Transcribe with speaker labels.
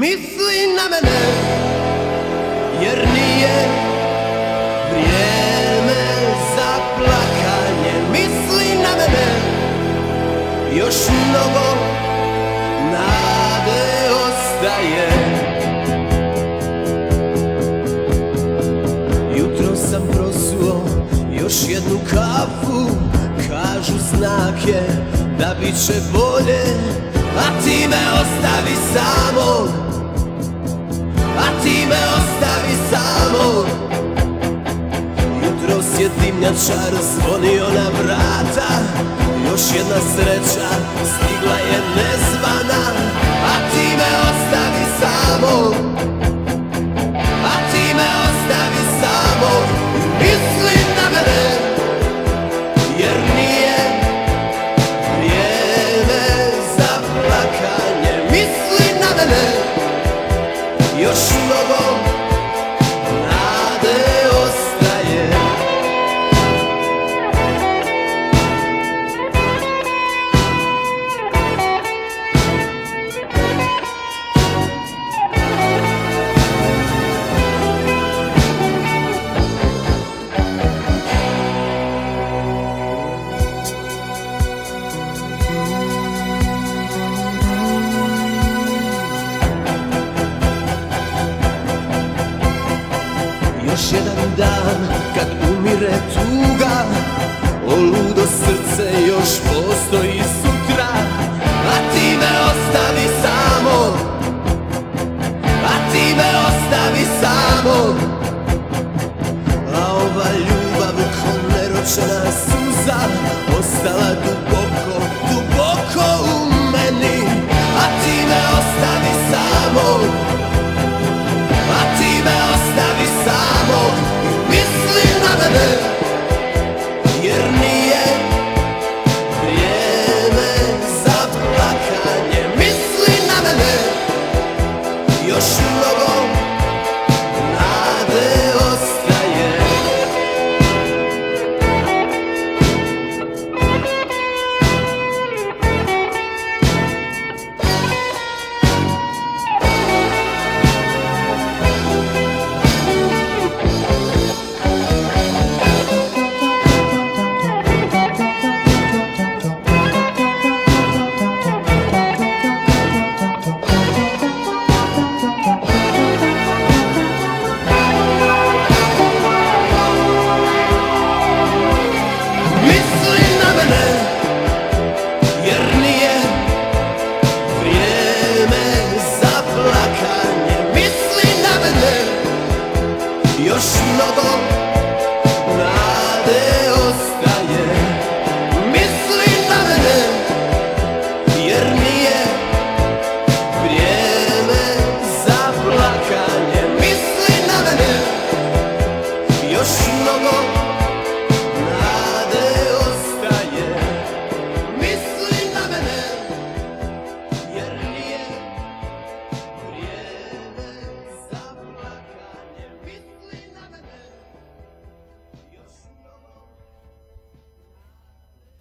Speaker 1: Misli na mene Jer nije vrijeme za plakanje. Misli na mene Još mnogo nade ostaje. Jutro sam prosuo još jednu kafu Kažu znak da bit će bolje A ti me ostavi samog A ti me ostavi samog Jutro je dimnjačar zvonio na vrata. Još jedna sreća Još Još jedan dan kad umire tuga O ludo srce još postoji sutra A ti me ostavi samo, A ti me ostavi samo, A ova ljubav ko neročena suza Yeah.